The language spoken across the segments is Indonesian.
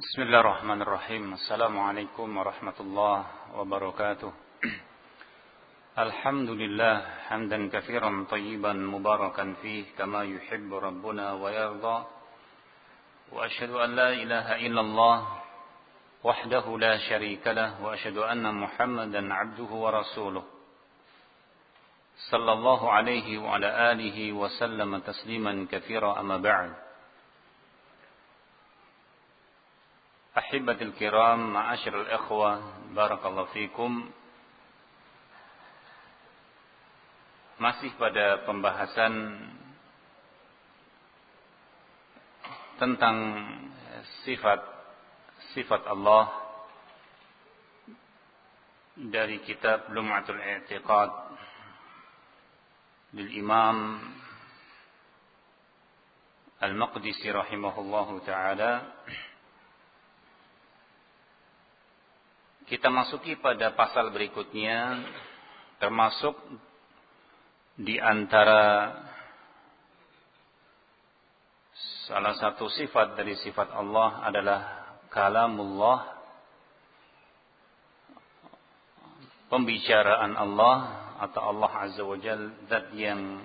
بسم الله الرحمن الرحيم السلام عليكم ورحمة الله وبركاته الحمد لله حمدا كثيرا طيبا مباركا فيه كما يحب ربنا ويرضى وأشهد أن لا إله إلا الله وحده لا شريك له وأشهد أن محمدا عبده ورسوله صلى الله عليه وعلى آله وسلم تسليما كثيرا أما بعد أحبة الكرام معاشر الإخوة بارك الله فيكم Masih pada pembahasan tentang sifat sifat Allah dari kitab Lum'atul I'tiqad lil Imam Al-Maqdisi rahimahullahu taala Kita masuki pada pasal berikutnya termasuk di antara salah satu sifat dari sifat Allah adalah kalamullah pembicaraan Allah atau Allah Azza wa Jal zat yang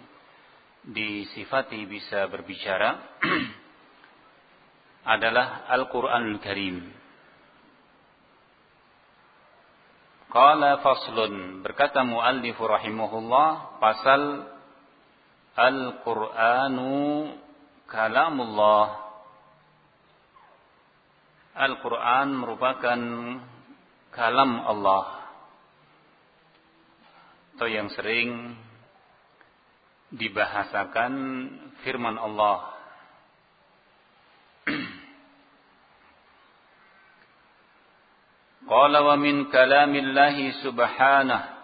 disifati bisa berbicara adalah Al-Quranul Karim Qala faslun. Berkata muallif rahimahullah pasal Al-Qur'anu kalamullah. Al-Qur'an merupakan kalam Allah. Atau yang sering dibahasakan firman Allah Qala wa min kalamillahi subhanah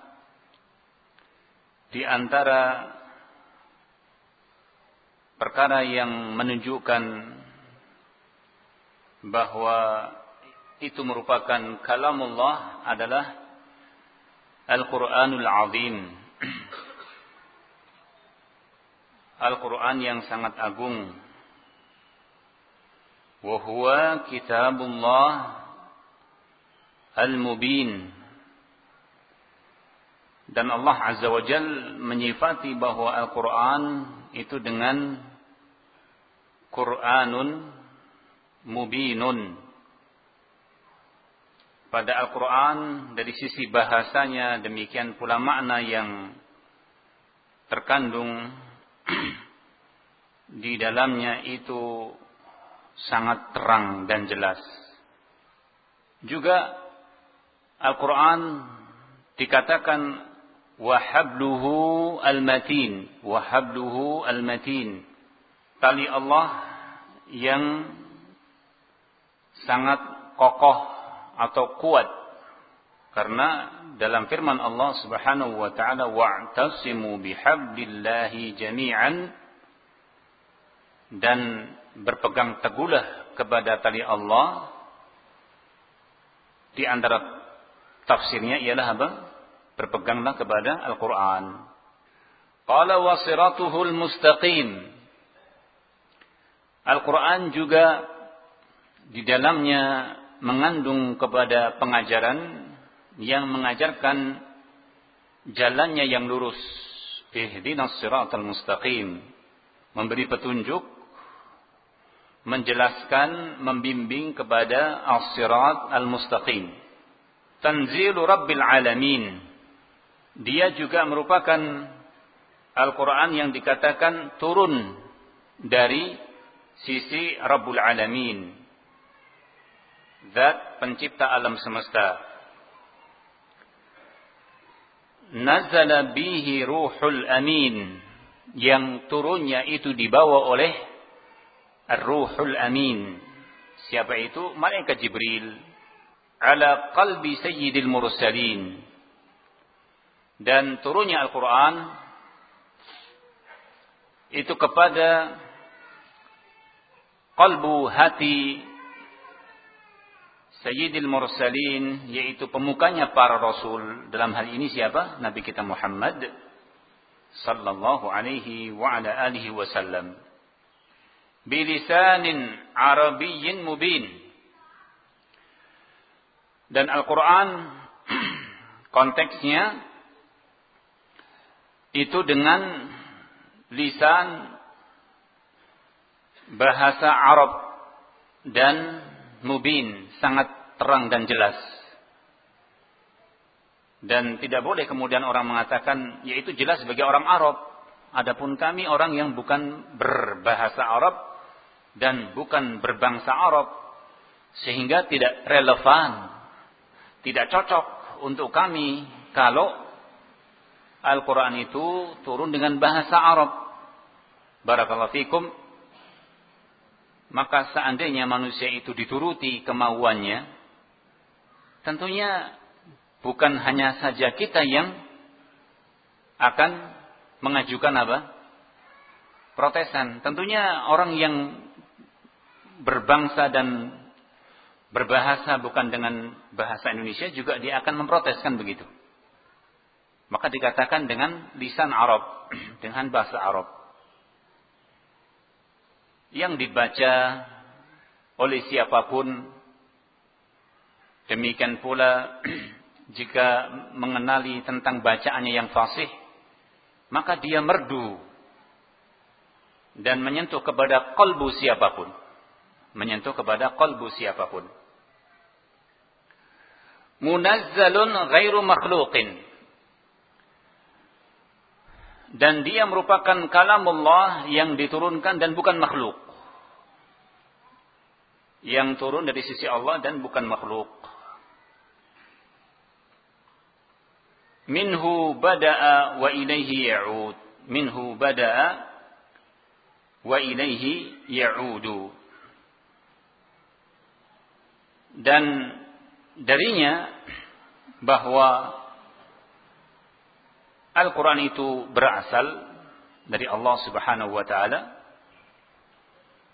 di antara perkara yang menunjukkan bahwa itu merupakan kalamullah adalah Al-Qur'anul Azim. Al-Qur'an yang sangat agung. Wa huwa kitabullah Al-Mubin. Dan Allah Azza wa Jal menyifati bahwa Al-Quran itu dengan Quranun Mubinun. Pada Al-Quran dari sisi bahasanya demikian pula makna yang terkandung di dalamnya itu sangat terang dan jelas. Juga Al-Quran dikatakan wahabluhu al-matin wahabluhu al-matin. Tali Allah yang sangat kokoh atau kuat. Karena dalam firman Allah Subhanahu wa taala wa'tasimu bihablillahi jami'an. Dan berpegang teguhlah kepada tali Allah di antara tafsirnya ialah apa? Berpeganglah kepada Al-Quran. Qala mustaqim. Al-Quran juga di dalamnya mengandung kepada pengajaran yang mengajarkan jalannya yang lurus. Ihdinas siratal mustaqim. Memberi petunjuk, menjelaskan, membimbing kepada as-sirat al-mustaqim Tanzilu Rabbil Alamin. Dia juga merupakan Al-Quran yang dikatakan turun dari sisi Rabbul Alamin. Zat pencipta alam semesta. Nazala bihi ruhul amin. Yang turunnya itu dibawa oleh Ar-Ruhul Amin. Siapa itu? Malaikat Jibril ala qalbi sayyidil mursalin. Dan turunnya Al-Quran itu kepada kalbu hati Sayyidil Mursalin yaitu pemukanya para rasul. Dalam hal ini siapa? Nabi kita Muhammad sallallahu alaihi wa ala alihi wasallam. Bilisanin arabiyyin mubin Dan Al-Quran konteksnya itu dengan lisan bahasa Arab dan mubin, sangat terang dan jelas. Dan tidak boleh kemudian orang mengatakan, yaitu jelas sebagai orang Arab. Adapun kami orang yang bukan berbahasa Arab dan bukan berbangsa Arab. Sehingga tidak relevan, tidak cocok untuk kami kalau Al-Quran itu turun dengan bahasa Arab. Barakallahu fikum. Maka seandainya manusia itu dituruti kemauannya, tentunya Bukan hanya saja kita yang akan mengajukan apa? Protesan. Tentunya orang yang berbangsa dan berbahasa bukan dengan bahasa Indonesia juga dia akan memproteskan begitu. Maka dikatakan dengan lisan Arab, dengan bahasa Arab. Yang dibaca oleh siapa pun. Demikian pula jika mengenali tentang bacaannya yang fasih, maka dia merdu dan menyentuh kepada kalbu siapa pun. Menyentuh kepada kalbu siapa pun. Munazzalun ghairu makhluqin. Dan dia merupakan kalamullah yang diturunkan dan bukan makhluk. Yang turun dari sisi Allah dan bukan makhluk. minhu bada'a wa ilaihi ya'ud minhu bada'a wa ilaihi ya'udu dan darinya bahwa Al-Quran itu berasal dari Allah subhanahu wa ta'ala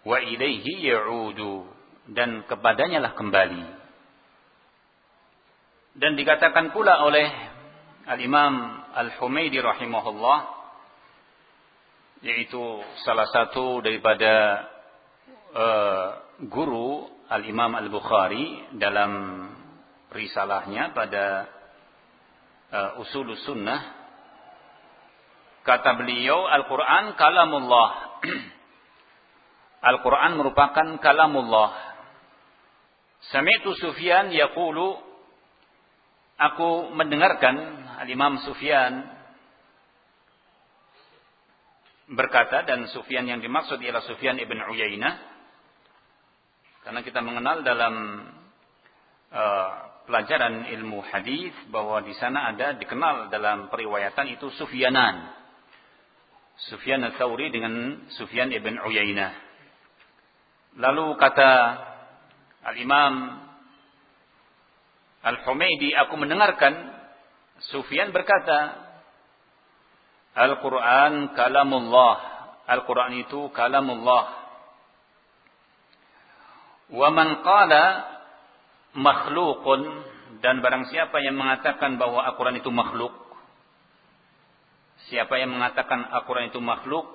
wa ilaihi ya'udu dan kepadanya lah kembali. Dan dikatakan pula oleh Al-Imam Al-Humaydi rahimahullah yaitu salah satu daripada uh, guru Al-Imam Al-Bukhari dalam risalahnya pada uh, Usul Sunnah. Kata beliau Al-Qur'an kalamullah. Al-Qur'an merupakan kalamullah. Sami'tu Sufyan yaqulu Aku mendengarkan Al-Imam Sufyan berkata dan Sufyan yang dimaksud ialah Sufyan ibn Uyainah. Karena kita mengenal dalam uh, pelajaran ilmu hadis bahwa di sana ada dikenal dalam periwayatan itu Sufyanan Sufyan al-Thawri dengan Sufyan ibn Uyainah lalu kata Al-Imam Al-Humaydi aku mendengarkan Sufyan berkata, Al-Quran kalamullah. Al-Quran itu kalamullah. Wa man qala makhlukun dan barang siapa yang mengatakan bahwa Al-Quran itu makhluk. Siapa yang mengatakan Al-Quran itu makhluk,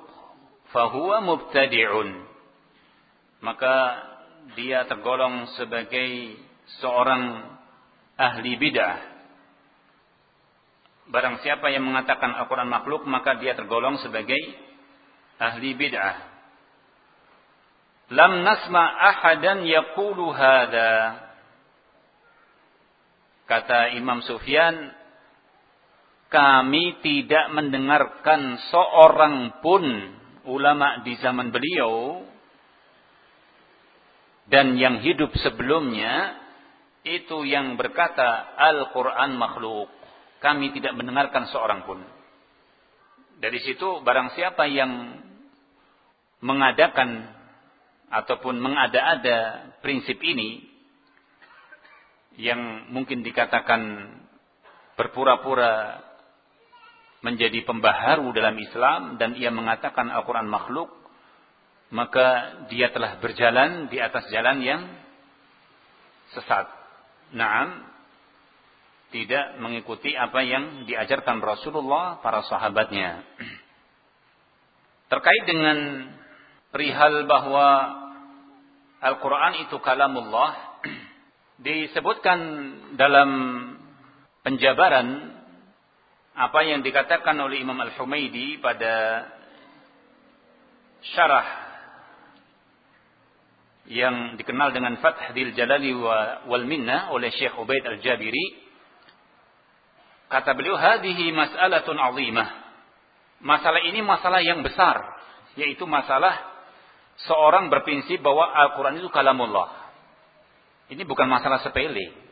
fahuwa mubtadi'un. Maka dia tergolong sebagai seorang ahli bid'ah Barang siapa yang mengatakan Al-Quran makhluk, maka dia tergolong sebagai ahli bid'ah. Lam nasma ahadan yaqulu hadha. Kata Imam Sufyan, kami tidak mendengarkan seorang pun ulama di zaman beliau dan yang hidup sebelumnya itu yang berkata Al-Quran makhluk kami tidak mendengarkan seorang pun. Dari situ barang siapa yang mengadakan ataupun mengada-ada prinsip ini yang mungkin dikatakan berpura-pura menjadi pembaharu dalam Islam dan ia mengatakan Al-Quran makhluk, maka dia telah berjalan di atas jalan yang sesat. Naam, tidak mengikuti apa yang diajarkan Rasulullah para sahabatnya. Terkait dengan perihal bahwa Al-Quran itu kalamullah, disebutkan dalam penjabaran apa yang dikatakan oleh Imam Al-Humaidi pada syarah yang dikenal dengan Fathil Jalali wal Minna oleh Syekh Ubaid Al-Jabiri. Kata beliau hadhihi mas'alatun 'azimah. Masalah ini masalah yang besar yaitu masalah seorang berprinsip bahwa Al-Qur'an itu kalamullah ini bukan masalah sepele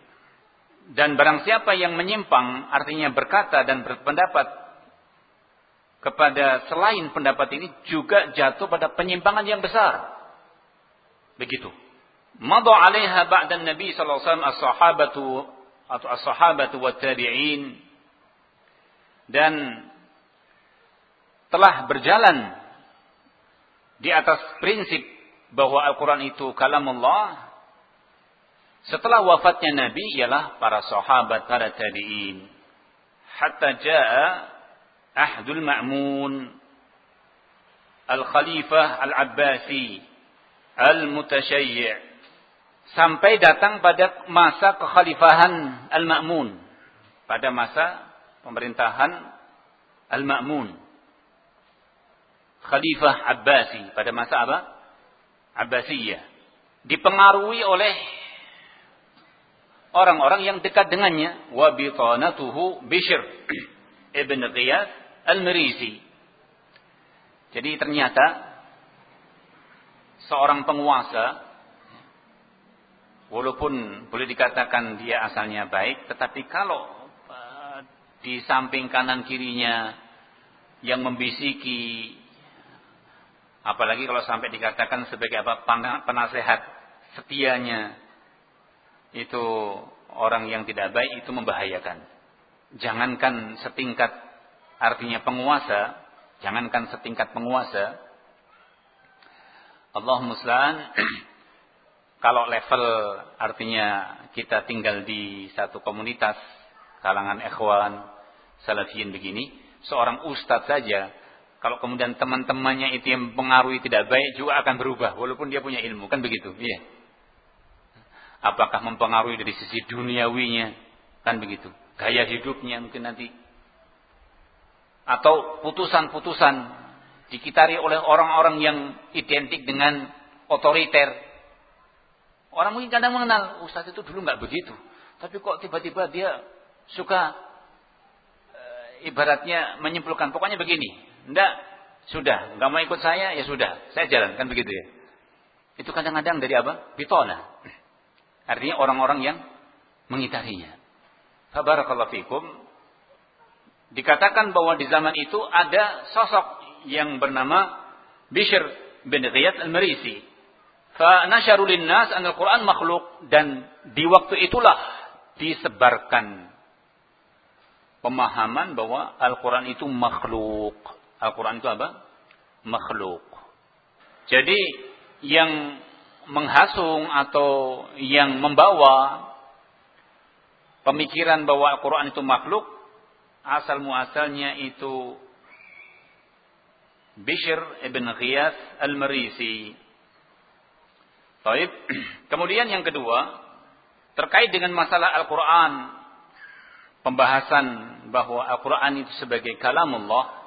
dan barang siapa yang menyimpang, artinya berkata dan berpendapat kepada selain pendapat ini juga jatuh pada penyimpangan yang besar. Begitu. Madu alaiha ba'dan Nabi sallallahu alaihi wasallam as-sahabatu atau as-sahabatu tabi'in dan telah berjalan di atas prinsip bahwa Al-Quran itu kalamullah setelah wafatnya Nabi ialah para sahabat, para tabi'in. Hatta jaa Ahdul Ma'mun Al-Khalifah Al-Abbasi Al-Mutashayyi' sampai datang pada masa kekhalifahan Al-Ma'mun. Pada masa pemerintahan Al-Ma'mun. Khalifah Abbasi. Pada masa apa? Abbasiyah. Dipengaruhi oleh orang-orang yang dekat dengannya. Wa bitanatuhu Bishr ibn Qiyas al-Marisi. Jadi ternyata seorang penguasa walaupun boleh dikatakan dia asalnya baik tetapi kalau uh, di samping kanan kirinya yang membisiki apalagi kalau sampai dikatakan sebagai apa penasehat setianya itu orang yang tidak baik itu membahayakan. Jangankan setingkat artinya penguasa, jangankan setingkat penguasa. Allah muslan kalau level artinya kita tinggal di satu komunitas kalangan ikhwan salafiyin begini, seorang ustadz saja kalau kemudian teman-temannya itu yang mempengaruhi tidak baik juga akan berubah walaupun dia punya ilmu kan begitu iya Apakah mempengaruhi dari sisi duniawinya? Kan begitu. Gaya hidupnya mungkin nanti. Atau putusan-putusan dikitari oleh orang-orang yang identik dengan otoriter. Orang mungkin kadang mengenal, Ustaz itu dulu nggak begitu. Tapi kok tiba-tiba dia suka e, ibaratnya menyimpulkan. Pokoknya begini. Enggak, sudah. Nggak mau ikut saya, ya sudah. Saya jalan. Kan begitu ya. Itu kadang-kadang dari apa? Bitona. Artinya orang-orang yang mengitarinya. Fabarakallahu fikum. Dikatakan bahwa di zaman itu ada sosok yang bernama Bishr bin Ghiyad al-Marisi. Fa nasyaru linnas an al-Quran makhluk dan di waktu itulah disebarkan pemahaman bahwa Al-Quran itu makhluk. Al-Quran itu apa? Makhluk. Jadi yang menghasung atau yang membawa pemikiran bahwa Al-Quran itu makhluk, asal muasalnya itu Bishr ibn Ghiyas al-Marisi. Baik. Kemudian yang kedua, terkait dengan masalah Al-Quran, pembahasan bahwa Al-Quran itu sebagai kalamullah,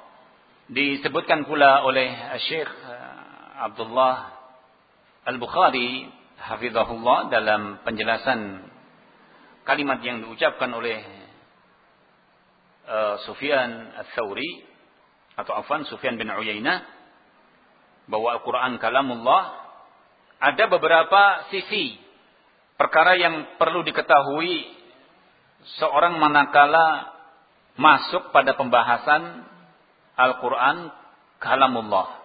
disebutkan pula oleh Syekh Abdullah Al-Bukhari hafizahullah dalam penjelasan kalimat yang diucapkan oleh uh, Sufyan Ats-Tsauri atau afwan Sufyan bin Uyainah bahwa Al-Qur'an kalamullah ada beberapa sisi perkara yang perlu diketahui seorang manakala masuk pada pembahasan Al-Qur'an kalamullah.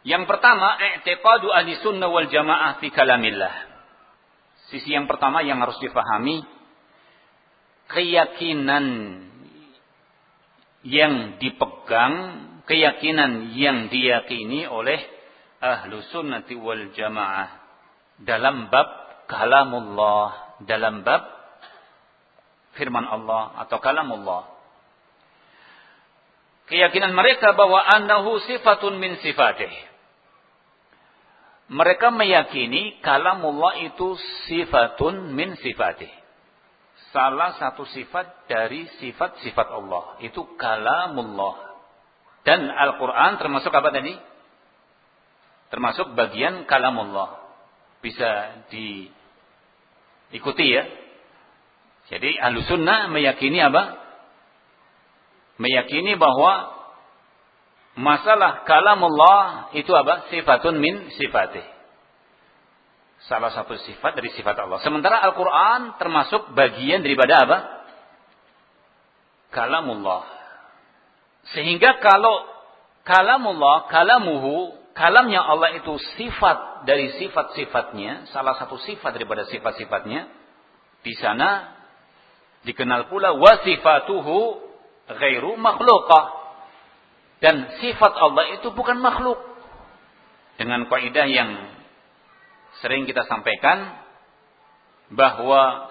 Yang pertama, i'tiqadu ahli sunnah wal jamaah fi kalamillah. Sisi yang pertama yang harus difahami, keyakinan yang dipegang, keyakinan yang diyakini oleh ahlu sunnati wal jamaah dalam bab kalamullah, dalam bab firman Allah atau kalamullah. Keyakinan mereka bahwa annahu sifatun min sifatih mereka meyakini kalamullah itu sifatun min sifatih. Salah satu sifat dari sifat-sifat Allah. Itu kalamullah. Dan Al-Quran termasuk apa tadi? Termasuk bagian kalamullah. Bisa diikuti ya. Jadi ahlu sunnah meyakini apa? Meyakini bahwa masalah kalamullah itu apa? Sifatun min sifatih. Salah satu sifat dari sifat Allah. Sementara Al-Quran termasuk bagian daripada apa? Kalamullah. Sehingga kalau kalamullah, kalamuhu, kalamnya Allah itu sifat dari sifat-sifatnya, salah satu sifat daripada sifat-sifatnya, di sana dikenal pula wasifatuhu ghairu makhluqah dan sifat Allah itu bukan makhluk. Dengan kaidah yang sering kita sampaikan bahwa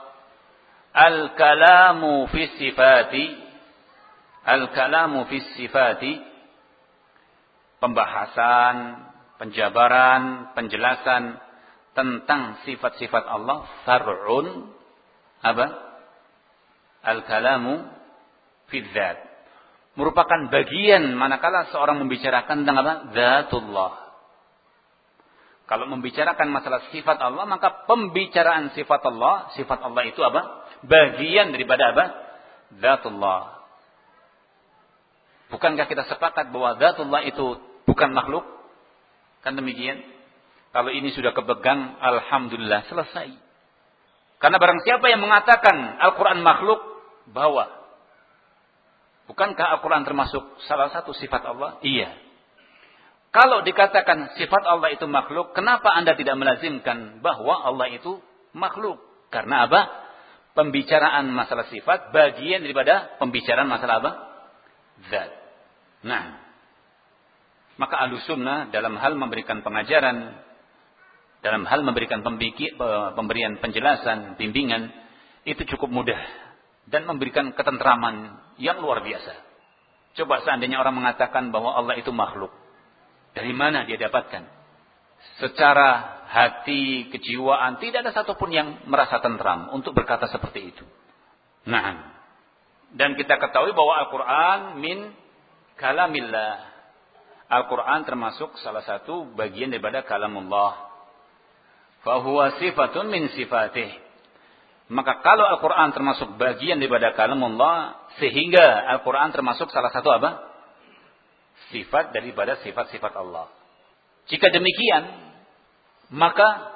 al-kalamu fi sifati al-kalamu fi sifati pembahasan, penjabaran, penjelasan tentang sifat-sifat Allah far'un apa? Al-kalamu fi dzat merupakan bagian manakala seorang membicarakan tentang apa? Zatullah. Kalau membicarakan masalah sifat Allah, maka pembicaraan sifat Allah, sifat Allah itu apa? Bagian daripada apa? Zatullah. Bukankah kita sepakat bahwa Zatullah itu bukan makhluk? Kan demikian? Kalau ini sudah kepegang, Alhamdulillah, selesai. Karena barang siapa yang mengatakan Al-Quran makhluk, bahwa Bukankah Al-Quran termasuk salah satu sifat Allah? Iya. Kalau dikatakan sifat Allah itu makhluk, kenapa Anda tidak melazimkan bahwa Allah itu makhluk? Karena apa? Pembicaraan masalah sifat bagian daripada pembicaraan masalah apa? Zat. Nah, maka alusunnah dalam hal memberikan pengajaran, dalam hal memberikan pemberian penjelasan, bimbingan, itu cukup mudah dan memberikan ketentraman yang luar biasa. Coba seandainya orang mengatakan bahwa Allah itu makhluk. Dari mana dia dapatkan? Secara hati, kejiwaan, tidak ada satupun yang merasa tentram untuk berkata seperti itu. Nah, dan kita ketahui bahwa Al-Quran min kalamillah. Al-Quran termasuk salah satu bagian daripada kalamullah. Fahuwa sifatun min sifatih. Maka kalau Al-Quran termasuk bagian daripada kalamullah, sehingga Al-Quran termasuk salah satu apa? Sifat daripada sifat-sifat Allah. Jika demikian, maka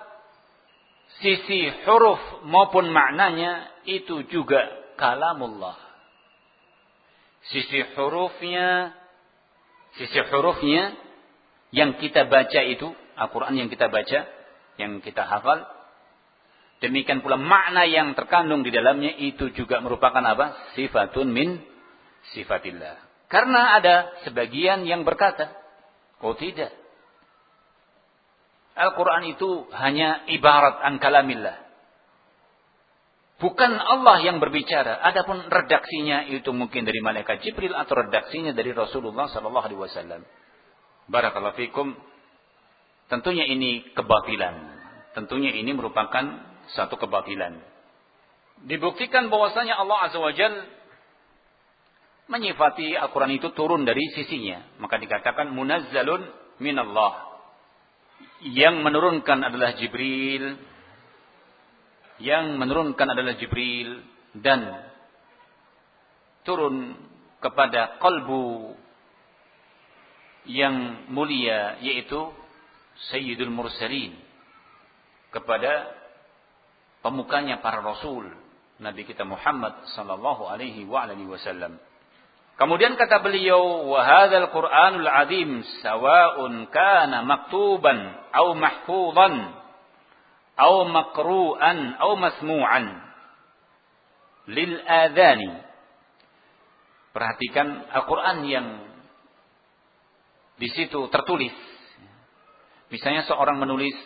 sisi huruf maupun maknanya itu juga kalamullah. Sisi hurufnya, sisi hurufnya yang kita baca itu, Al-Quran yang kita baca, yang kita hafal, Demikian pula makna yang terkandung di dalamnya itu juga merupakan apa? Sifatun min sifatillah. Karena ada sebagian yang berkata, oh tidak. Al-Quran itu hanya ibarat an kalamillah. Bukan Allah yang berbicara. Adapun redaksinya itu mungkin dari malaikat Jibril atau redaksinya dari Rasulullah sallallahu alaihi wasallam. Barakallahu fikum. Tentunya ini kebatilan. Tentunya ini merupakan satu kebatilan. Dibuktikan bahwasanya Allah Azza wa Jal menyifati Al-Quran itu turun dari sisinya. Maka dikatakan munazzalun minallah. Yang menurunkan adalah Jibril. Yang menurunkan adalah Jibril. Dan turun kepada kalbu yang mulia yaitu Sayyidul Mursalin kepada pemukanya para rasul Nabi kita Muhammad sallallahu alaihi wa alihi wasallam. Kemudian kata beliau, "Wa hadzal Qur'anul 'azim sawa'un kana maktuban aw mahfuzan aw maqru'an aw masmu'an lil adhani." Perhatikan Al-Qur'an yang di situ tertulis. Misalnya seorang menulis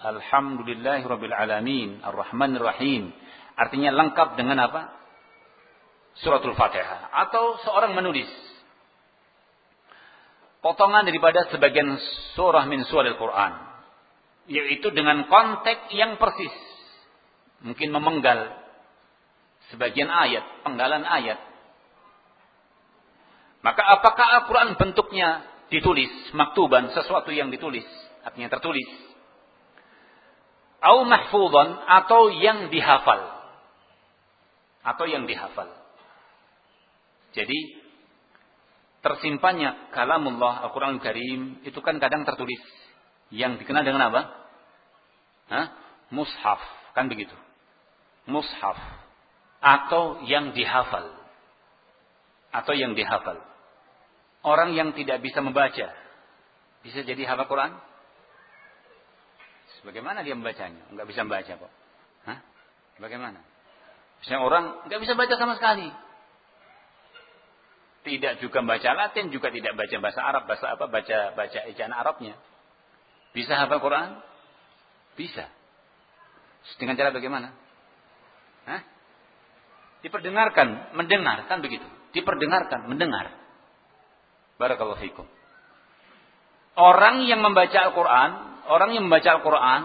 Alhamdulillahi Rabbil Ar-Rahman Artinya lengkap dengan apa? Suratul Fatihah Atau seorang menulis Potongan daripada sebagian surah min surah Al-Quran Yaitu dengan konteks yang persis. Mungkin memenggal sebagian ayat, penggalan ayat. Maka apakah Al-Quran bentuknya ditulis, maktuban, sesuatu yang ditulis, artinya tertulis. Au mahfudhan, atau yang dihafal. Atau yang dihafal. Jadi, tersimpannya kalamullah Al-Quran Al-Karim, itu kan kadang tertulis. Yang dikenal dengan apa? Hah? Mushaf, kan begitu. Mushaf. Atau yang dihafal. Atau yang dihafal. Orang yang tidak bisa membaca. Bisa jadi hafal Quran? Bagaimana dia membacanya? Enggak bisa membaca kok. Hah? Bagaimana? Misalnya orang enggak bisa baca sama sekali. Tidak juga baca Latin, juga tidak baca bahasa Arab, bahasa apa? Baca baca ejaan Arabnya. Bisa hafal Quran? Bisa. Dengan cara bagaimana? Hah? Diperdengarkan, mendengar, kan begitu. Diperdengarkan, mendengar. Barakallahu fikum. Orang yang membaca Al-Quran, orang yang membaca Al-Quran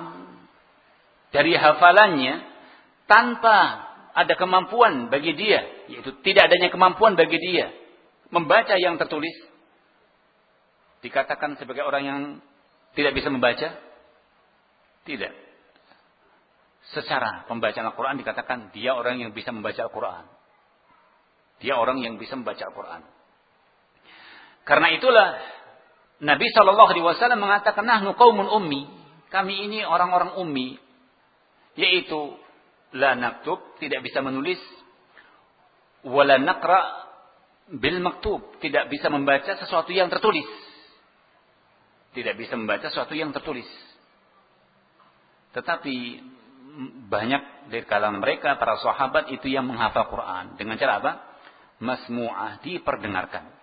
dari hafalannya tanpa ada kemampuan bagi dia, yaitu tidak adanya kemampuan bagi dia membaca yang tertulis, dikatakan sebagai orang yang tidak bisa membaca? Tidak. Secara pembacaan Al-Quran dikatakan dia orang yang bisa membaca Al-Quran. Dia orang yang bisa membaca Al-Quran. Karena itulah Nabi Shallallahu Alaihi Wasallam mengatakan, nahnu kaumun ummi. Kami ini orang-orang ummi, yaitu la naktub tidak bisa menulis, wala nakra bil maktub tidak bisa membaca sesuatu yang tertulis. Tidak bisa membaca sesuatu yang tertulis. Tetapi banyak dari kalangan mereka para sahabat itu yang menghafal Quran dengan cara apa? Masmu'ah diperdengarkan.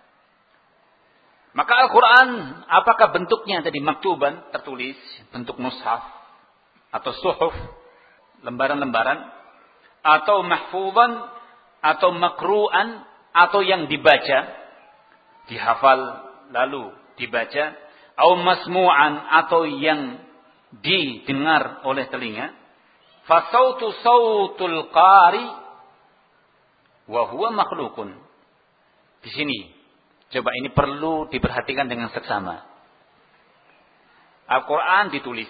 Maka Al-Quran, apakah bentuknya tadi maktuban, tertulis, bentuk mushaf, atau suhuf, lembaran-lembaran, atau mahfuban, atau makru'an, atau yang dibaca, dihafal, lalu dibaca, atau masmu'an, atau yang didengar oleh telinga, fasautu sautul qari, wahuwa makhlukun. Di sini Coba ini perlu diperhatikan dengan seksama. Al-Quran ditulis.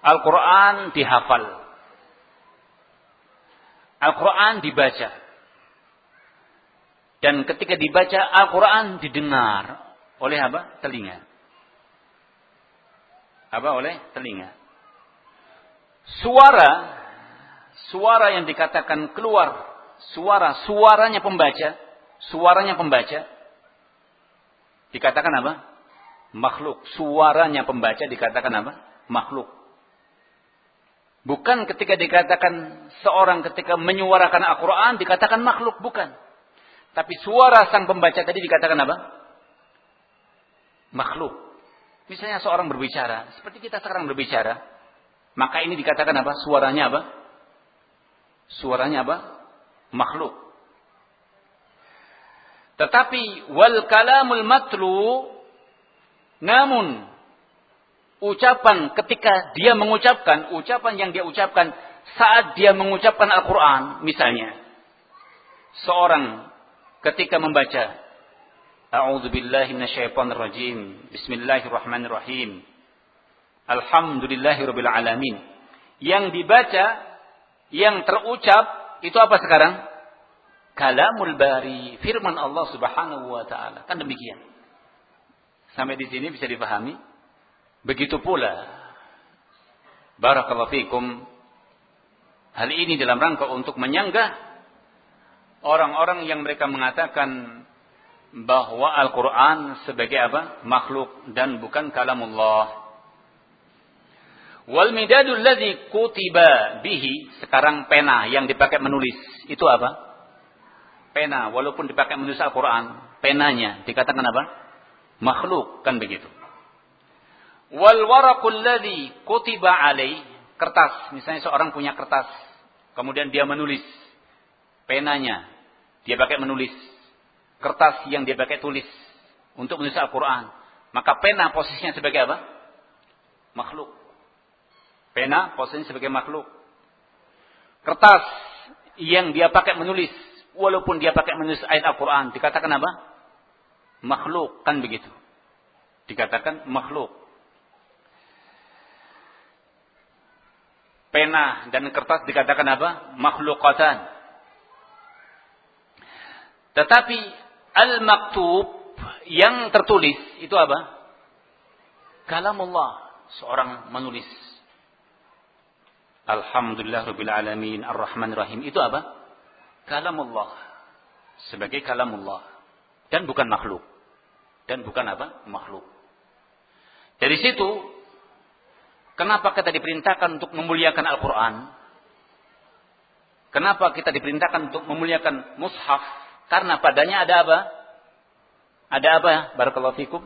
Al-Quran dihafal. Al-Quran dibaca. Dan ketika dibaca Al-Quran didengar oleh apa? Telinga. Apa oleh telinga. Suara, suara yang dikatakan keluar, suara, suaranya pembaca, suaranya pembaca dikatakan apa? Makhluk. Suaranya pembaca dikatakan apa? Makhluk. Bukan ketika dikatakan seorang ketika menyuarakan Al-Quran dikatakan makhluk. Bukan. Tapi suara sang pembaca tadi dikatakan apa? Makhluk. Misalnya seorang berbicara. Seperti kita sekarang berbicara. Maka ini dikatakan apa? Suaranya apa? Suaranya apa? Makhluk. Tetapi wal kalamul matlu namun ucapan ketika dia mengucapkan ucapan yang dia ucapkan saat dia mengucapkan Al-Qur'an misalnya seorang ketika membaca A'udzu billahi minasyaitonir rajim Bismillahirrahmanirrahim Alhamdulillahirabbil alamin. Yang dibaca yang terucap itu apa sekarang kalamul bari, firman Allah Subhanahu wa taala. Kan demikian. Sampai di sini bisa dipahami. Begitu pula barakallahu fikum hal ini dalam rangka untuk menyanggah orang-orang yang mereka mengatakan bahwa Al-Qur'an sebagai apa? makhluk dan bukan kalamullah. Wal midadul ladzi kutiba bihi sekarang pena yang dipakai menulis itu apa? Pena walaupun dipakai menulis Al-Quran penanya dikatakan apa? Makhluk kan begitu. Wal warakul ladzi kutiba alai kertas. Misalnya seorang punya kertas kemudian dia menulis. Penanya dia pakai menulis. Kertas yang dia pakai tulis untuk menulis Al-Quran. Maka pena posisinya sebagai apa? Makhluk. Pena posisinya sebagai makhluk. Kertas yang dia pakai menulis, walaupun dia pakai menulis ayat Al-Quran, dikatakan apa? Makhluk, kan begitu. Dikatakan makhluk. Pena dan kertas dikatakan apa? Makhlukatan. Tetapi al-maktub yang tertulis itu apa? Kalamullah. Seorang menulis. Alhamdulillah Rabbil Alamin Ar-Rahman Rahim. Itu apa? Kalamullah. Sebagai kalamullah. Dan bukan makhluk. Dan bukan apa? Makhluk. Dari situ, kenapa kita diperintahkan untuk memuliakan Al-Quran? Kenapa kita diperintahkan untuk memuliakan mushaf? Karena padanya ada apa? Ada apa? Barakallahu fikum.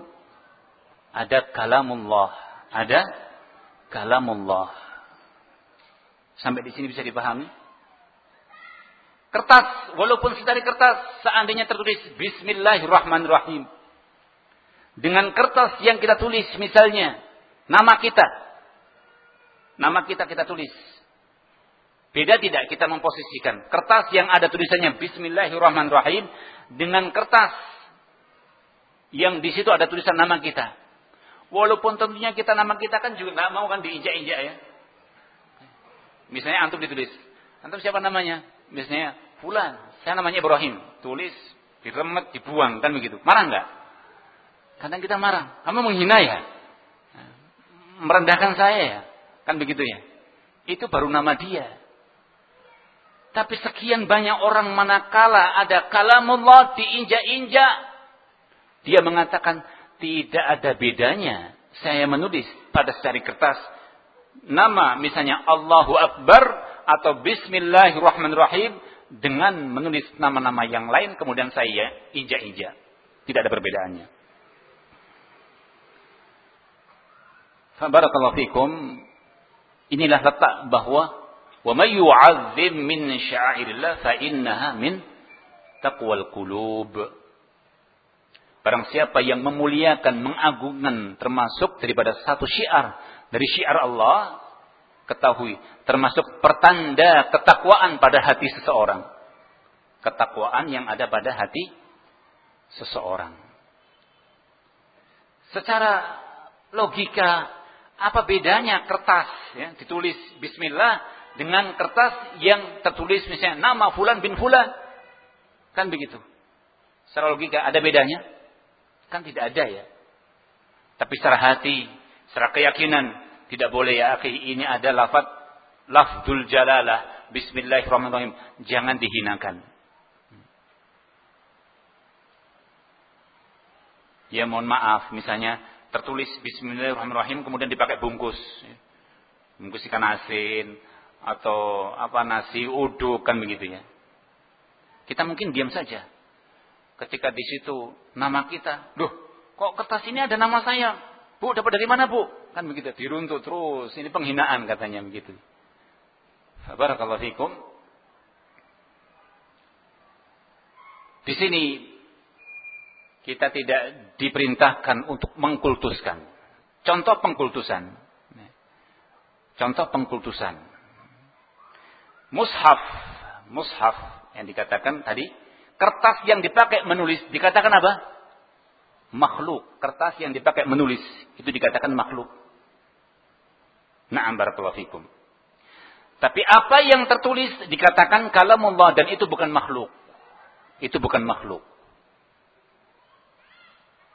Ada kalamullah. Ada kalamullah. Sampai di sini bisa dipahami? Kertas, walaupun secari kertas, seandainya tertulis Bismillahirrahmanirrahim. Dengan kertas yang kita tulis, misalnya, nama kita. Nama kita kita tulis. Beda tidak kita memposisikan. Kertas yang ada tulisannya Bismillahirrahmanirrahim. Dengan kertas yang di situ ada tulisan nama kita. Walaupun tentunya kita nama kita kan juga nggak mau kan diinjak-injak ya. Misalnya antum ditulis. Antum siapa namanya? Misalnya Fulan. Saya namanya Ibrahim. Tulis, diremet, dibuang kan begitu. Marah nggak? Kadang kita marah. Kamu menghina ya? Merendahkan saya ya? Kan begitu ya? Itu baru nama dia. Tapi sekian banyak orang manakala ada kalamullah diinjak-injak. Dia mengatakan, tidak ada bedanya. Saya menulis pada secari kertas nama misalnya Allahu Akbar atau Bismillahirrahmanirrahim dengan menulis nama-nama yang lain kemudian saya injak-injak. Tidak ada perbedaannya. Barakallahu fikum. Inilah letak bahwa wa may yu'azzim min sya'airillah fa innaha min taqwal qulub. Barang siapa yang memuliakan, mengagungkan termasuk daripada satu syiar dari syiar Allah, ketahui termasuk pertanda ketakwaan pada hati seseorang. Ketakwaan yang ada pada hati seseorang. Secara logika, apa bedanya kertas ya, ditulis bismillah dengan kertas yang tertulis misalnya nama fulan bin fulan? Kan begitu. Secara logika ada bedanya? Kan tidak ada ya. Tapi secara hati, secara keyakinan, tidak boleh ya akhi, ini ada lafad lafzul jalalah. Bismillahirrahmanirrahim. Jangan dihinakan. Ya mohon maaf, misalnya tertulis Bismillahirrahmanirrahim kemudian dipakai bungkus. Bungkus ikan asin atau apa nasi uduk kan begitu ya. Kita mungkin diam saja. Ketika di situ nama kita, duh, kok kertas ini ada nama saya? Bu, dapat dari mana bu? Kan begitu, diruntut terus. Ini penghinaan katanya begitu. Barakallahu fikum. Di sini kita tidak diperintahkan untuk mengkultuskan. Contoh pengkultusan. Contoh pengkultusan. Mushaf. Mushaf yang dikatakan tadi kertas yang dipakai menulis dikatakan apa? Makhluk. Kertas yang dipakai menulis itu dikatakan makhluk. Na'am barakallahu fikum. Tapi apa yang tertulis dikatakan kalamullah dan itu bukan makhluk. Itu bukan makhluk.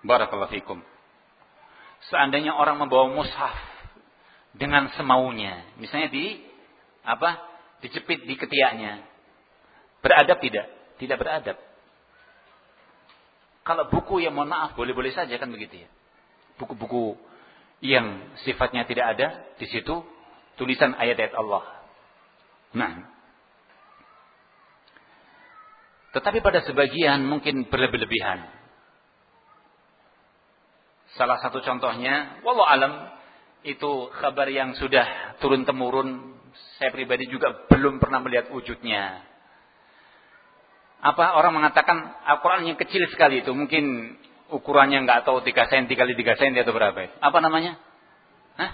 Barakallahu fikum. Seandainya orang membawa mushaf dengan semaunya, misalnya di apa? Dijepit di ketiaknya. Beradab tidak? tidak beradab. Kalau buku yang mohon maaf boleh-boleh saja kan begitu ya. Buku-buku yang sifatnya tidak ada di situ tulisan ayat-ayat Allah. Nah. Tetapi pada sebagian mungkin berlebih-lebihan. Salah satu contohnya, wallah alam, itu kabar yang sudah turun temurun. Saya pribadi juga belum pernah melihat wujudnya apa orang mengatakan Al-Quran yang kecil sekali itu mungkin ukurannya nggak tahu 3 cm kali 3 cm atau berapa itu. Apa namanya? Hah?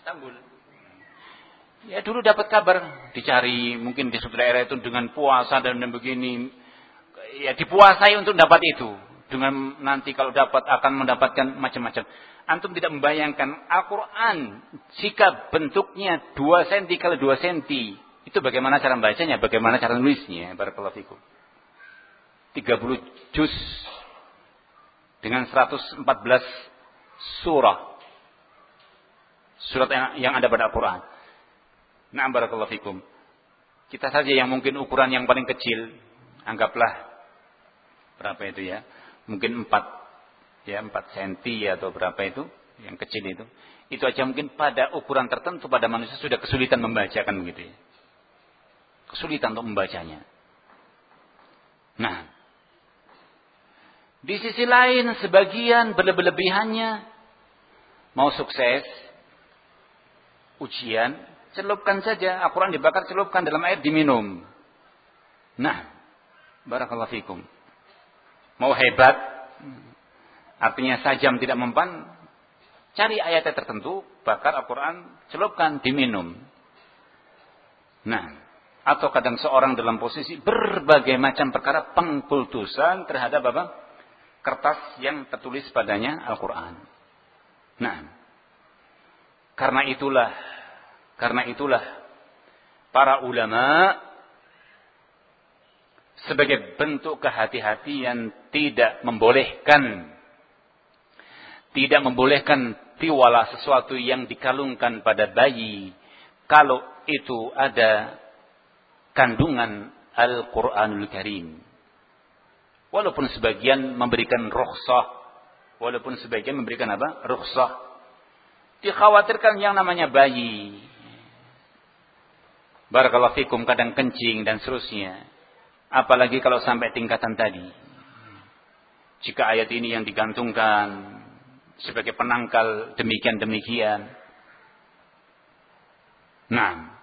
Istanbul. Ya dulu dapat kabar, dicari mungkin di suatu daerah itu dengan puasa dan, dan begini. Ya dipuasai untuk dapat itu. Dengan nanti kalau dapat akan mendapatkan macam-macam. Antum tidak membayangkan Al-Quran jika bentuknya 2 cm kali 2 cm. Itu bagaimana cara membacanya, bagaimana cara nulisnya. Barakallahu fikum. 30 juz dengan 114 surah. Surat yang ada pada Al-Quran. Nah, barakallahu fikum. Kita saja yang mungkin ukuran yang paling kecil, anggaplah berapa itu ya? Mungkin 4 ya 4 cm atau berapa itu yang kecil itu. Itu aja mungkin pada ukuran tertentu pada manusia sudah kesulitan membacakan begitu ya. Kesulitan untuk membacanya. Nah, di sisi lain sebagian berlebihannya mau sukses ujian celupkan saja Al-Quran dibakar celupkan dalam air diminum. Nah, barakallahu fikum. Mau hebat artinya sajam tidak mempan cari ayat tertentu bakar Al-Quran celupkan diminum. Nah, atau kadang seorang dalam posisi berbagai macam perkara pengkultusan terhadap apa? kertas yang tertulis padanya Al-Quran. Nah, karena itulah, karena itulah para ulama sebagai bentuk kehati-hatian tidak membolehkan tidak membolehkan tiwala sesuatu yang dikalungkan pada bayi kalau itu ada kandungan Al-Qur'anul Karim. Walaupun sebagian memberikan rukhsah. Walaupun sebagian memberikan apa? Rukhsah. Dikhawatirkan yang namanya bayi. Barakallahu fikum kadang kencing dan seterusnya. Apalagi kalau sampai tingkatan tadi. Jika ayat ini yang digantungkan sebagai penangkal demikian-demikian. Nah,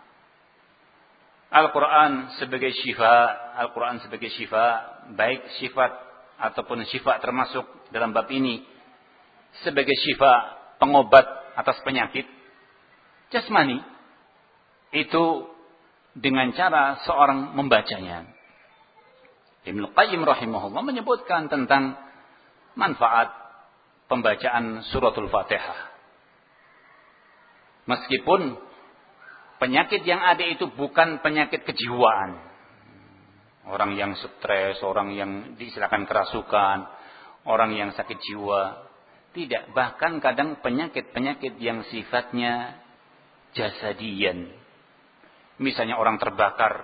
Al-Quran sebagai syifa, Al-Quran sebagai syifa, baik sifat ataupun syifa termasuk dalam bab ini sebagai syifa pengobat atas penyakit jasmani itu dengan cara seorang membacanya. Ibnu Qayyim rahimahullah menyebutkan tentang manfaat pembacaan suratul Fatihah. Meskipun Penyakit yang ada itu bukan penyakit kejiwaan. Orang yang stres, orang yang disilakan kerasukan, orang yang sakit jiwa. Tidak, bahkan kadang penyakit-penyakit yang sifatnya jasadian. Misalnya orang terbakar,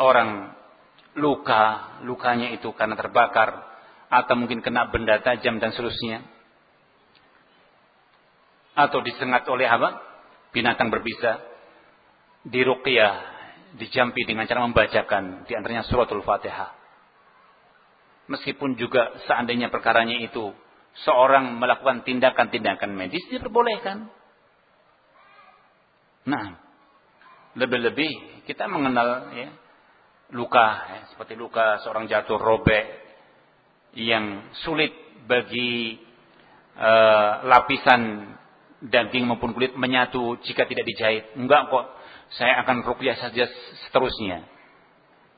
orang luka, lukanya itu karena terbakar, atau mungkin kena benda tajam dan seterusnya. Atau disengat oleh apa? Binatang berbisa diruqyah dijampi dengan cara membacakan di antaranya suratul Fatihah. Meskipun juga seandainya perkaranya itu seorang melakukan tindakan-tindakan medis diperbolehkan. Nah, lebih-lebih kita mengenal ya, luka ya, seperti luka seorang jatuh robek yang sulit bagi uh, lapisan daging maupun kulit menyatu jika tidak dijahit. Enggak kok. Saya akan rukyah saja seterusnya.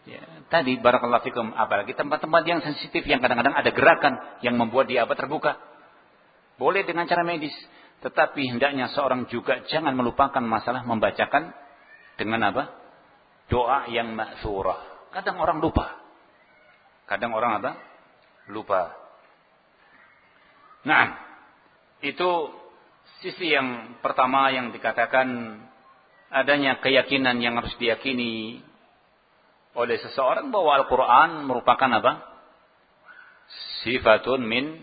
Ya, tadi barakallahu fikum apalagi tempat-tempat yang sensitif yang kadang-kadang ada gerakan yang membuat dia apa terbuka. Boleh dengan cara medis, tetapi hendaknya seorang juga jangan melupakan masalah membacakan dengan apa? Doa yang maksurah. Kadang orang lupa. Kadang orang apa? Lupa. Nah, itu Sisi yang pertama yang dikatakan adanya keyakinan yang harus diyakini oleh seseorang bahwa Al-Quran merupakan apa? Sifatun min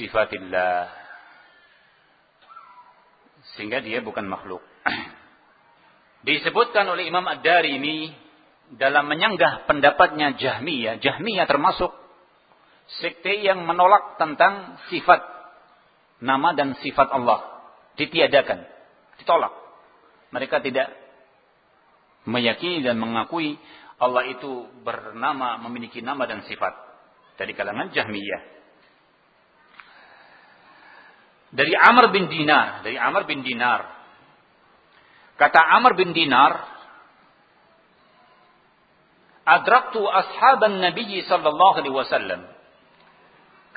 sifatillah. Sehingga dia bukan makhluk. Disebutkan oleh Imam Ad-Darimi dalam menyanggah pendapatnya Jahmiyah. Jahmiyah termasuk sekte yang menolak tentang sifat nama dan sifat Allah ditiadakan, ditolak. Mereka tidak meyakini dan mengakui Allah itu bernama, memiliki nama dan sifat dari kalangan Jahmiyah. dari Amr bin Dinar, dari Amr bin Dinar. Kata Amr bin Dinar, "Adraktu ashaban Nabi sallallahu alaihi wasallam."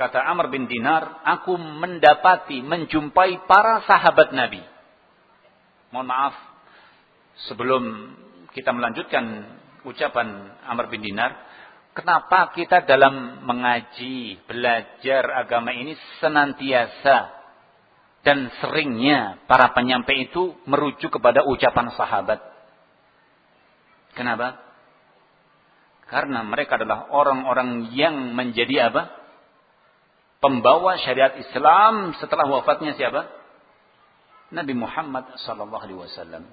Kata Amr bin Dinar, aku mendapati, menjumpai para sahabat Nabi. Mohon maaf, sebelum kita melanjutkan ucapan Amr bin Dinar, kenapa kita dalam mengaji, belajar agama ini senantiasa dan seringnya para penyampai itu merujuk kepada ucapan sahabat. Kenapa? Karena mereka adalah orang-orang yang menjadi apa? Pembawa syariat Islam setelah wafatnya siapa? Nabi Muhammad sallallahu alaihi wasallam.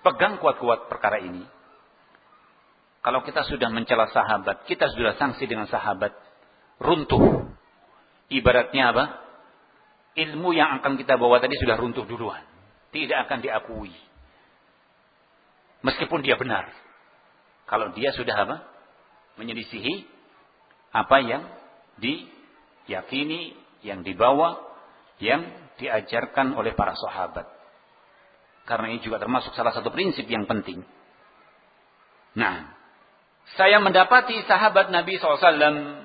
Pegang kuat-kuat perkara ini. Kalau kita sudah mencela sahabat, kita sudah sanksi dengan sahabat, runtuh. Ibaratnya apa? ilmu yang akan kita bawa tadi sudah runtuh duluan. Tidak akan diakui. Meskipun dia benar. Kalau dia sudah apa? Menyelisihi apa yang diyakini, yang dibawa, yang diajarkan oleh para sahabat. Karena ini juga termasuk salah satu prinsip yang penting. Nah, saya mendapati sahabat Nabi SAW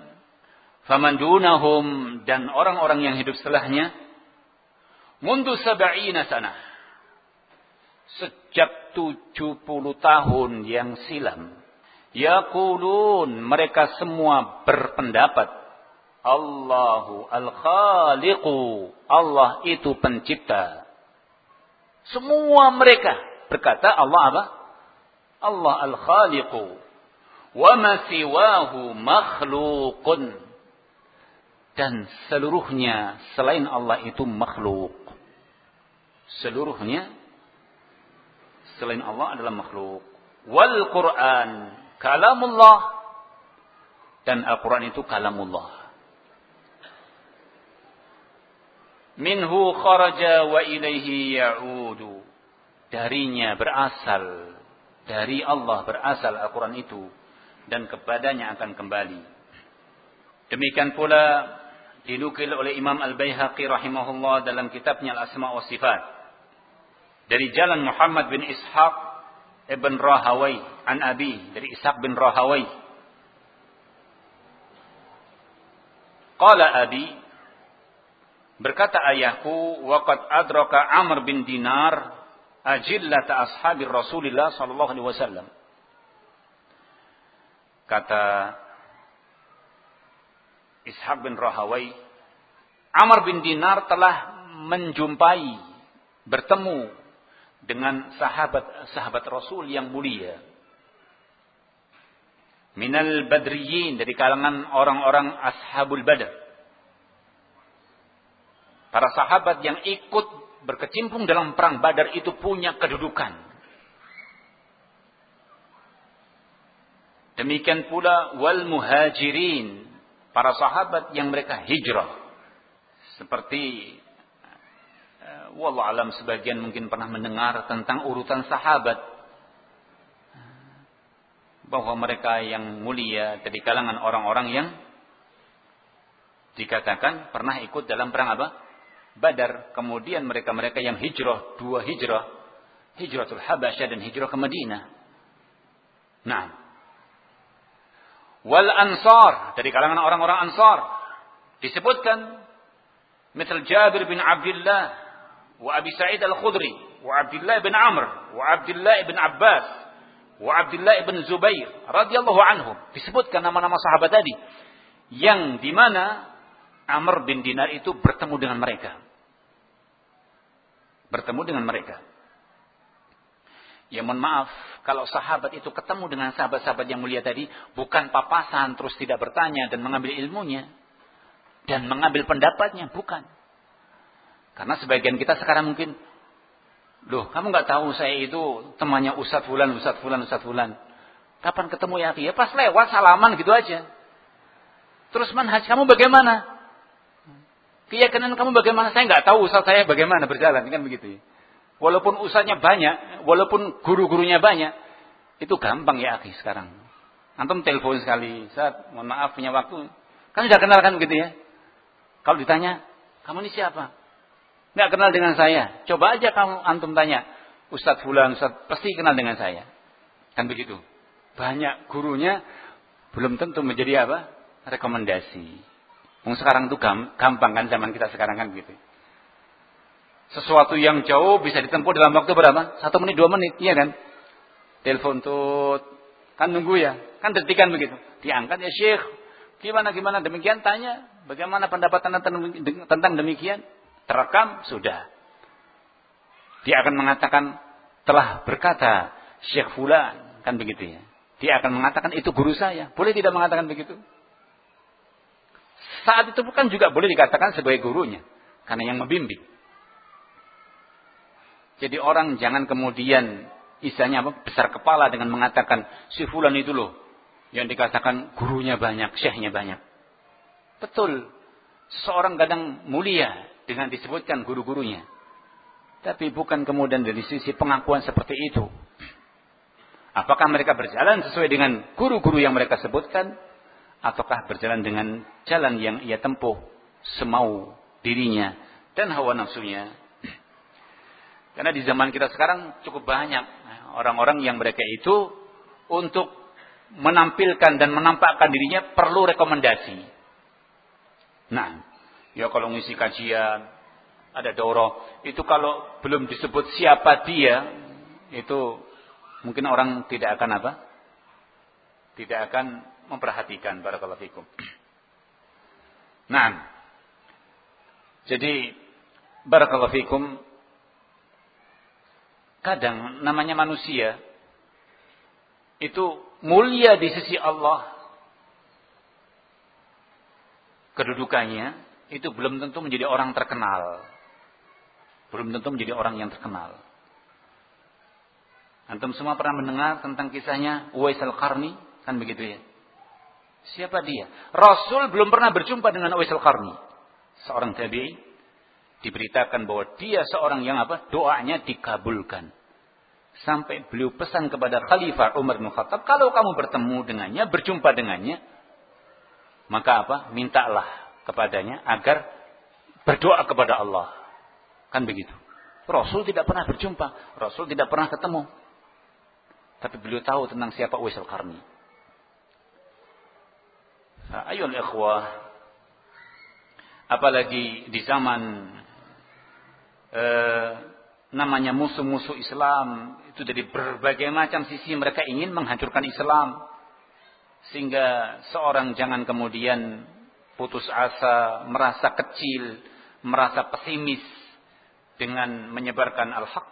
famandunahum dan orang-orang yang hidup setelahnya mundu sab'ina sana sejak 70 tahun yang silam yaqulun mereka semua berpendapat Allahu al-khaliqu Allah itu pencipta semua mereka berkata Allah apa Allah al-khaliqu wa ma siwahu makhluqun dan seluruhnya selain Allah itu makhluk. Seluruhnya selain Allah adalah makhluk. Wal Quran kalamullah dan Al-Quran itu kalamullah. Minhu kharaja wa ilaihi ya'udu. Darinya berasal, dari Allah berasal Al-Quran itu dan kepadanya akan kembali. Demikian pula dinukil oleh Imam Al-Baihaqi rahimahullah dalam kitabnya Al-Asma wa Sifat. Dari jalan Muhammad bin Ishaq ibn Rahawai an Abi dari Ishaq bin Rahawai. Qala Abi berkata ayahku waqad adraka Amr bin Dinar ajillata ashabi Rasulillah sallallahu alaihi wasallam. Kata Ishaq bin Rahawai, Amr bin Dinar telah menjumpai, bertemu dengan sahabat-sahabat Rasul yang mulia. Minal badriyin, dari kalangan orang-orang ashabul badar. Para sahabat yang ikut berkecimpung dalam perang badar itu punya kedudukan. Demikian pula wal muhajirin para sahabat yang mereka hijrah. Seperti uh, wallah alam sebagian mungkin pernah mendengar tentang urutan sahabat bahwa mereka yang mulia dari kalangan orang-orang yang dikatakan pernah ikut dalam perang apa? Badar. Kemudian mereka-mereka yang hijrah, dua hijrah, hijratul Habasyah dan hijrah ke Madinah. Nah, wal ansar dari kalangan orang-orang ansar disebutkan misal Jabir bin Abdullah wa Abi Sa'id Al-Khudri wa Abdullah bin Amr wa Abdullah bin Abbas wa Abdullah bin Zubair radhiyallahu anhum disebutkan nama-nama sahabat tadi yang di mana Amr bin Dinar itu bertemu dengan mereka bertemu dengan mereka Ya mohon maaf, kalau sahabat itu ketemu dengan sahabat-sahabat yang mulia tadi, bukan papasan terus tidak bertanya dan mengambil ilmunya. Dan mengambil pendapatnya, bukan. Karena sebagian kita sekarang mungkin, loh kamu nggak tahu saya itu temannya Ustadz Fulan, Ustadz Fulan, Ustadz Fulan. Kapan ketemu ya? Ya pas lewat salaman gitu aja. Terus manhaj kamu bagaimana? Keyakinan kamu bagaimana? Saya nggak tahu Ustadz saya bagaimana berjalan, kan begitu ya. Walaupun usahanya banyak, walaupun guru-gurunya banyak, itu gampang ya akhi sekarang. Antum telepon sekali, saat mohon maaf punya waktu. Kan sudah kenal kan begitu ya. Kalau ditanya, kamu ini siapa? nggak kenal dengan saya. Coba aja kamu antum tanya, Ustadz Fulan, Ustadz pasti kenal dengan saya. Kan begitu. Banyak gurunya belum tentu menjadi apa? Rekomendasi. Yang sekarang itu gampang kan zaman kita sekarang kan gitu. Sesuatu yang jauh bisa ditempuh dalam waktu berapa? Satu menit, dua menit, iya kan? Telepon tut, kan nunggu ya, kan detikan begitu. Diangkat ya Syekh, gimana gimana demikian tanya, bagaimana pendapat anda tentang demikian? Terekam sudah. Dia akan mengatakan telah berkata Syekh Fulan, kan begitu ya. Dia akan mengatakan itu guru saya. Boleh tidak mengatakan begitu? Saat itu bukan juga boleh dikatakan sebagai gurunya. Karena yang membimbing. Jadi orang jangan kemudian isanya besar kepala dengan mengatakan si fulan itu loh yang dikatakan gurunya banyak, syekhnya banyak. Betul. Seorang kadang mulia dengan disebutkan guru-gurunya. Tapi bukan kemudian dari sisi pengakuan seperti itu. Apakah mereka berjalan sesuai dengan guru-guru yang mereka sebutkan ataukah berjalan dengan jalan yang ia tempuh semau dirinya dan hawa nafsunya karena di zaman kita sekarang cukup banyak orang-orang yang mereka itu untuk menampilkan dan menampakkan dirinya perlu rekomendasi. Nah, ya kalau ngisi kajian, ada doro, itu kalau belum disebut siapa dia, itu mungkin orang tidak akan apa? Tidak akan memperhatikan barakallahu fikum. Nah, jadi barakallahu fikum kadang namanya manusia itu mulia di sisi Allah. Kedudukannya itu belum tentu menjadi orang terkenal. Belum tentu menjadi orang yang terkenal. Antum semua pernah mendengar tentang kisahnya Uwais al-Qarni kan begitu ya siapa dia Rasul belum pernah berjumpa dengan Uwais al-Qarni seorang tabi'i diberitakan bahwa dia seorang yang apa? Doanya dikabulkan. Sampai beliau pesan kepada Khalifah Umar bin Khattab, kalau kamu bertemu dengannya, berjumpa dengannya, maka apa? Mintalah kepadanya agar berdoa kepada Allah. Kan begitu. Rasul tidak pernah berjumpa, Rasul tidak pernah ketemu. Tapi beliau tahu tentang siapa Uwais al-Qarni. Ayol ikhwah, apalagi di zaman eh, namanya musuh-musuh Islam itu dari berbagai macam sisi mereka ingin menghancurkan Islam sehingga seorang jangan kemudian putus asa, merasa kecil, merasa pesimis dengan menyebarkan al-haq.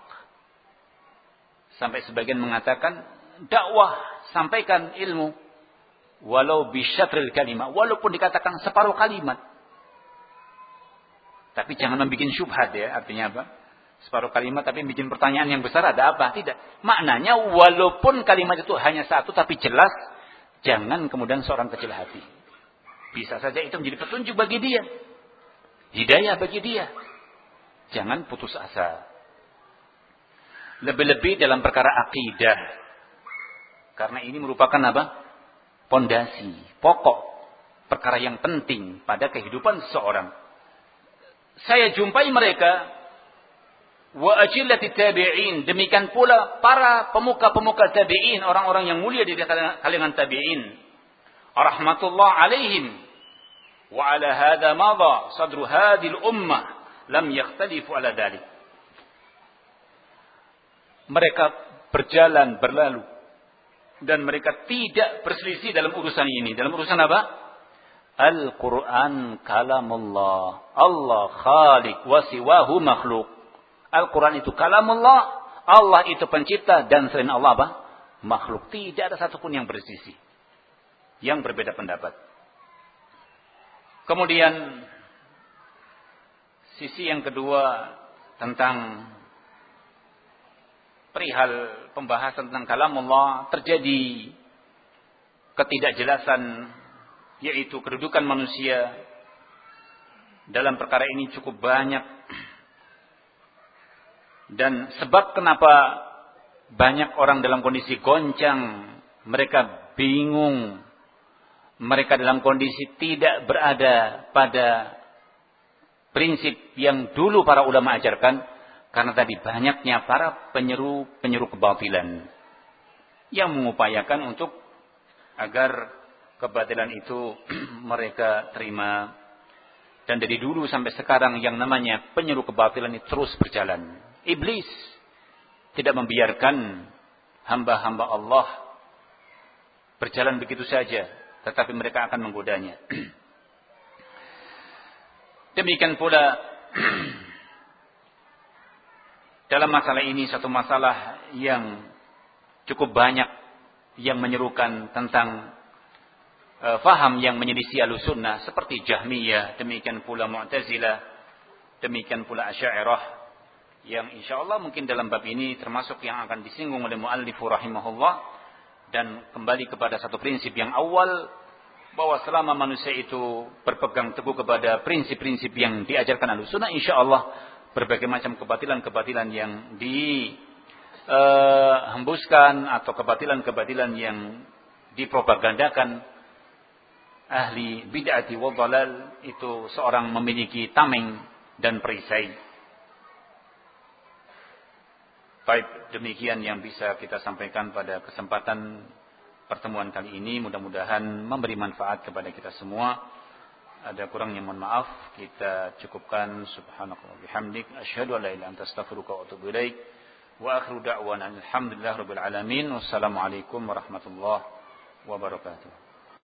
Sampai sebagian mengatakan dakwah, sampaikan ilmu walau bisyatril kalimat, walaupun dikatakan separuh kalimat. Tapi jangan membuat syubhat ya. Artinya apa? Separuh kalimat tapi bikin pertanyaan yang besar ada apa? Tidak. Maknanya walaupun kalimat itu hanya satu tapi jelas. Jangan kemudian seorang kecil hati. Bisa saja itu menjadi petunjuk bagi dia. Hidayah bagi dia. Jangan putus asa. Lebih-lebih dalam perkara akidah. Karena ini merupakan apa? Pondasi, pokok, perkara yang penting pada kehidupan seseorang. Saya jumpai mereka wa ajillati tabi'in demikian pula para pemuka-pemuka tabi'in orang-orang yang mulia di kalangan tabi'in. Rahmatullah alaihim. Wa ala hadha madha sadru hadhihi ummah lam yakhtalifu ala dhalik. Mereka berjalan berlalu dan mereka tidak berselisih dalam urusan ini dalam urusan apa Al-Quran kalamullah. Allah khalik wa siwahu makhluk. Al-Quran itu kalamullah. Allah itu pencipta dan selain Allah apa? Makhluk. Tidak ada satupun yang bersisi. Yang berbeda pendapat. Kemudian sisi yang kedua tentang perihal pembahasan tentang kalamullah terjadi ketidakjelasan yaitu kedudukan manusia dalam perkara ini cukup banyak. Dan sebab kenapa banyak orang dalam kondisi goncang mereka bingung mereka dalam kondisi tidak berada pada prinsip yang dulu para ulama ajarkan karena tadi banyaknya para penyeru-penyeru kebatilan yang mengupayakan untuk agar kebatilan itu mereka terima dan dari dulu sampai sekarang yang namanya penyeru kebatilan itu terus berjalan. Iblis tidak membiarkan hamba-hamba Allah berjalan begitu saja, tetapi mereka akan menggodanya. Demikian pula dalam masalah ini satu masalah yang cukup banyak yang menyerukan tentang uh, faham yang menyelisih alusunnah seperti Jahmiyah, demikian pula Mu'tazilah, demikian pula Asy'ariyah yang insyaallah mungkin dalam bab ini termasuk yang akan disinggung oleh muallif rahimahullah dan kembali kepada satu prinsip yang awal bahwa selama manusia itu berpegang teguh kepada prinsip-prinsip yang diajarkan Ahlussunnah insyaallah berbagai macam kebatilan-kebatilan yang dihembuskan uh, atau kebatilan-kebatilan yang dipropagandakan ahli bid'ati wa dalal itu seorang memiliki tameng dan perisai. Baik, demikian yang bisa kita sampaikan pada kesempatan pertemuan kali ini. Mudah-mudahan memberi manfaat kepada kita semua. Ada kurangnya mohon maaf. Kita cukupkan subhanakallah bihamdik. Asyhadu an la ilaha anta astaghfiruka wa atubu ilaik. Wa akhiru da'wana alhamdulillah rabbil alamin. Wassalamualaikum warahmatullahi wabarakatuh.